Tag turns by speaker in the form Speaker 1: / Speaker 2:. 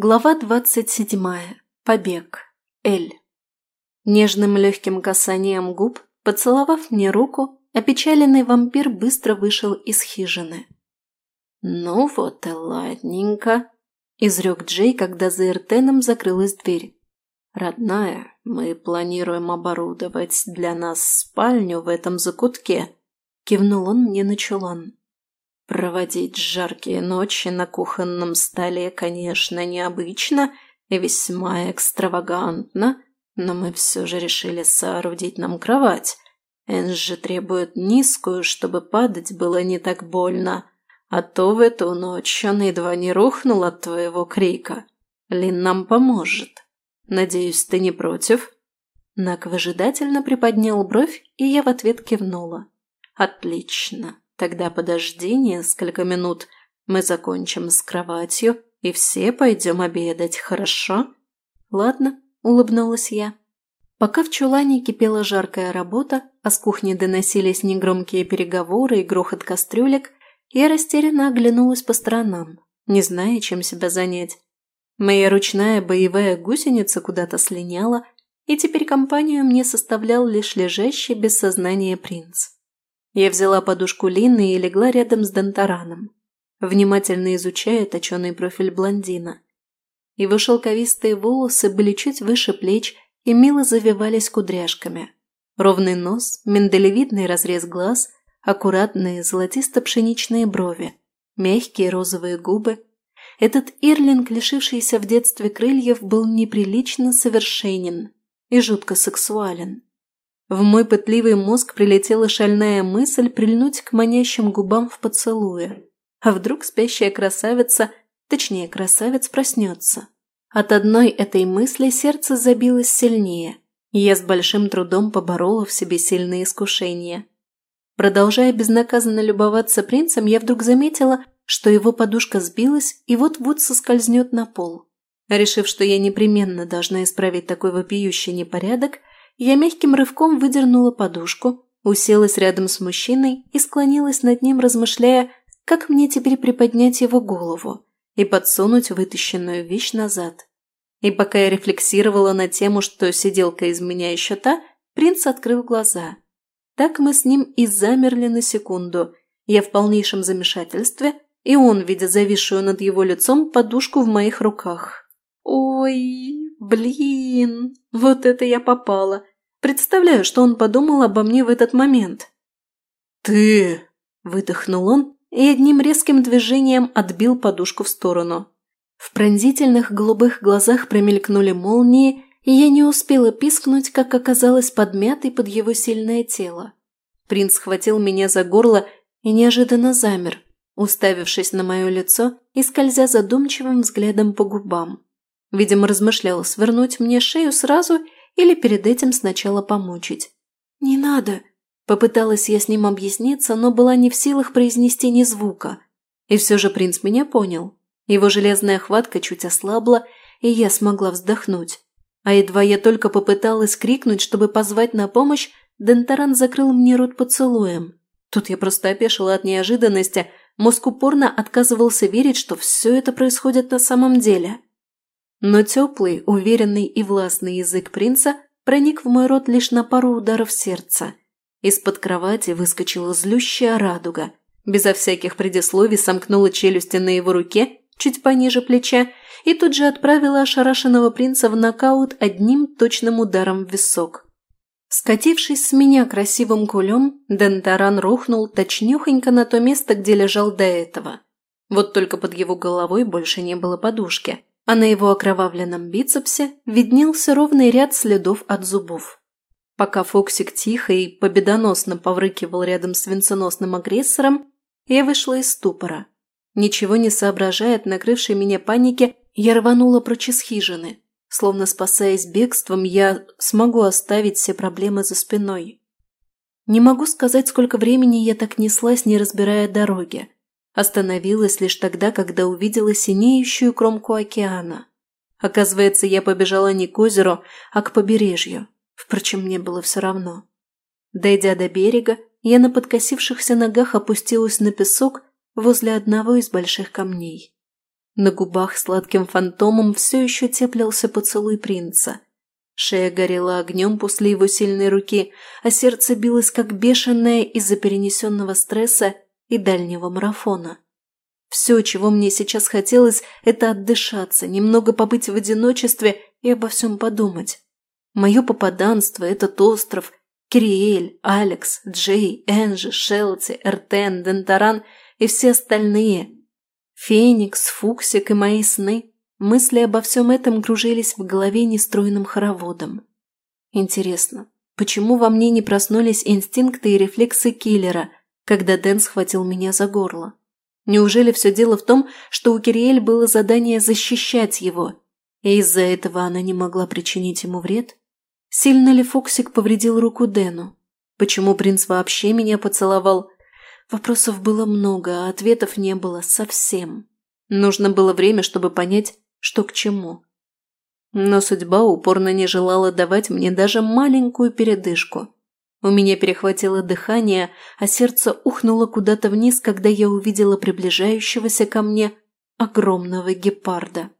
Speaker 1: Глава двадцать седьмая. Побег. Эль. Нежным легким касанием губ, поцеловав мне руку, опечаленный вампир быстро вышел из хижины. «Ну вот и ладненько», – изрек Джей, когда за Эртеном закрылась дверь. «Родная, мы планируем оборудовать для нас спальню в этом закутке», – кивнул он мне на чулан. Проводить жаркие ночи на кухонном столе, конечно, необычно и весьма экстравагантно, но мы все же решили соорудить нам кровать. Энджи требует низкую, чтобы падать было не так больно, а то в эту ночь он едва не рухнул от твоего крика. Лин нам поможет. Надеюсь, ты не против?» Нак выжидательно приподнял бровь, и я в ответ кивнула. «Отлично!» Тогда подожди несколько минут. Мы закончим с кроватью, и все пойдем обедать, хорошо? Ладно, улыбнулась я. Пока в чулане кипела жаркая работа, а с кухни доносились негромкие переговоры и грохот кастрюлек, я растерянно оглянулась по сторонам, не зная, чем себя занять. Моя ручная боевая гусеница куда-то слиняла, и теперь компанию мне составлял лишь лежащий без сознания принц. Я взяла подушку Лины и легла рядом с Донтараном, внимательно изучая точеный профиль блондина. Его шелковистые волосы были чуть выше плеч и мило завивались кудряшками. Ровный нос, миндалевидный разрез глаз, аккуратные золотисто-пшеничные брови, мягкие розовые губы. Этот Ирлинг, лишившийся в детстве крыльев, был неприлично совершенен и жутко сексуален. В мой пытливый мозг прилетела шальная мысль прильнуть к манящим губам в поцелуе. А вдруг спящая красавица, точнее красавец, проснется. От одной этой мысли сердце забилось сильнее, я с большим трудом поборола в себе сильные искушения. Продолжая безнаказанно любоваться принцем, я вдруг заметила, что его подушка сбилась и вот-вот соскользнет на пол. Решив, что я непременно должна исправить такой вопиющий непорядок, я мягким рывком выдернула подушку, уселась рядом с мужчиной и склонилась над ним, размышляя, как мне теперь приподнять его голову и подсунуть вытащенную вещь назад. И пока я рефлексировала на тему, что сиделка из меня еще та, принц открыл глаза. Так мы с ним и замерли на секунду. Я в полнейшем замешательстве, и Блин, вот это я попала. Представляю, что он подумал обо мне в этот момент.
Speaker 2: «Ты!»
Speaker 1: – выдохнул он и одним резким движением отбил подушку в сторону. В пронзительных голубых глазах промелькнули молнии, и я не успела пискнуть, как оказалась подмятой под его сильное тело. Принц схватил меня за горло и неожиданно замер, уставившись на мое лицо и скользя задумчивым взглядом по губам. Видимо, размышлял свернуть мне шею сразу или перед этим сначала помучить. «Не надо!» Попыталась я с ним объясниться, но была не в силах произнести ни звука. И все же принц меня понял. Его железная хватка чуть ослабла, и я смогла вздохнуть. А едва я только попыталась крикнуть, чтобы позвать на помощь, Дентаран закрыл мне рот поцелуем. Тут я просто опешила от неожиданности, мозг упорно отказывался верить, что все это происходит на самом деле. Но теплый, уверенный и властный язык принца проник в мой рот лишь на пару ударов сердца. Из-под кровати выскочила злющая радуга. Безо всяких предисловий сомкнула челюсти на его руке, чуть пониже плеча, и тут же отправила ошарашенного принца в нокаут одним точным ударом в висок. Скатившись с меня красивым кулем, Дентаран рухнул точнёхонько на то место, где лежал до этого. Вот только под его головой больше не было подушки а на его окровавленном бицепсе виднелся ровный ряд следов от зубов. Пока Фоксик тихо и победоносно поврыкивал рядом с венценосным агрессором, я вышла из ступора. Ничего не соображая от накрывшей меня паники, я рванула прочь из хижины. Словно спасаясь бегством, я смогу оставить все проблемы за спиной. Не могу сказать, сколько времени я так неслась, не разбирая дороги. остановилась лишь тогда, когда увидела синеющую кромку океана. Оказывается, я побежала не к озеру, а к побережью. Впрочем, мне было все равно. Дойдя до берега, я на подкосившихся ногах опустилась на песок возле одного из больших камней. На губах сладким фантомом все еще теплился поцелуй принца. Шея горела огнем после его сильной руки, а сердце билось как бешеное из-за перенесенного стресса и дальнего марафона. Все, чего мне сейчас хотелось, это отдышаться, немного побыть в одиночестве и обо всем подумать. Мое попаданство – этот остров, Кириэль, Алекс, Джей, Энжи, Шелти, Эртен, Дентаран и все остальные. Феникс, Фуксик и мои сны. Мысли обо всем этом кружились в голове нестройным хороводом. Интересно, почему во мне не проснулись инстинкты и рефлексы киллера – когда Дэн схватил меня за горло. Неужели все дело в том, что у Кириэль было задание защищать его, и из-за этого она не могла причинить ему вред? Сильно ли Фоксик повредил руку Дэну? Почему принц вообще меня поцеловал? Вопросов было много, а ответов не было совсем. Нужно было время, чтобы понять, что к чему. Но судьба упорно не желала давать мне даже маленькую передышку. У меня перехватило дыхание, а сердце ухнуло куда-то вниз, когда я увидела приближающегося ко мне огромного гепарда.